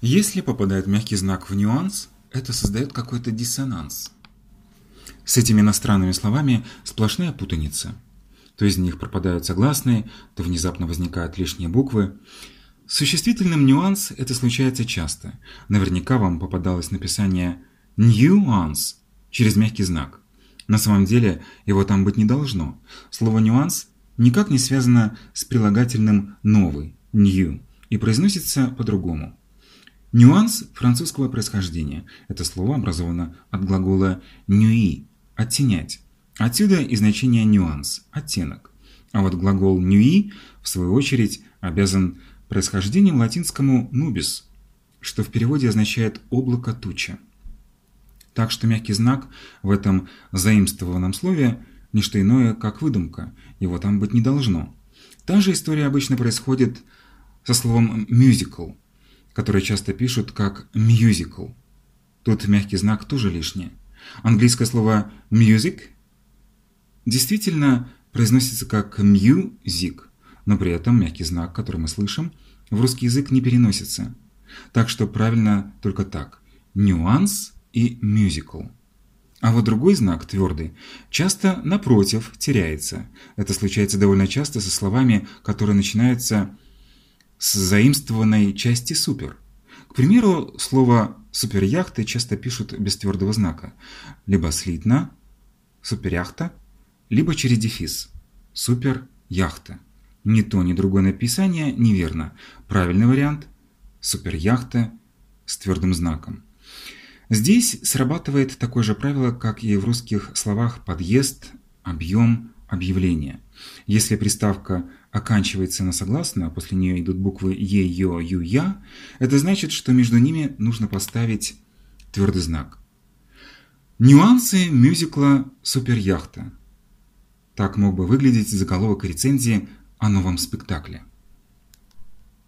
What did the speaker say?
Если попадает мягкий знак в нюанс, это создает какой-то диссонанс. С этими иностранными словами сплошная путаница. То из них пропадают согласные, то внезапно возникают лишние буквы. С существительным нюанс это случается часто. Наверняка вам попадалось написание «nuance» через мягкий знак. На самом деле его там быть не должно. Слово «нюанс» никак не связано с прилагательным «новый» «new» и произносится по-другому. Нюанс французского происхождения. Это слово образовано от глагола «нюи» – «оттенять». Отсюда и значение «нюанс» – «оттенок». А вот глагол «нюи» в свою очередь обязан происхождением латинскому «nubis», что в переводе означает «облако туча». Так что мягкий знак в этом заимствованном слове – не что иное, как выдумка, его там быть не должно. Та же история обычно происходит со словом «musical», которое часто пишут как «musical». Тут мягкий знак тоже лишний. Английское слово «music» действительно произносится как «music», но при этом мягкий знак, который мы слышим, в русский язык не переносится. Так что правильно только так – «нюанс» и «musical». А вот другой знак, твердый, часто, напротив, теряется. Это случается довольно часто со словами, которые начинаются с заимствованной части «супер». К примеру, слово «суперяхты» часто пишут без твердого знака. Либо слитно «суперяхта», либо через дефис «суперяхта». Ни то, ни другое написание неверно. Правильный вариант – суперяхта с твердым знаком. Здесь срабатывает такое же правило, как и в русских словах «подъезд», «объем», «объявление». Если приставка оканчивается на согласную, а после нее идут буквы «е», «ё», «ю», «я», это значит, что между ними нужно поставить твердый знак. Нюансы мюзикла «Суперяхта». Так мог бы выглядеть заголовок рецензии о новом спектакле.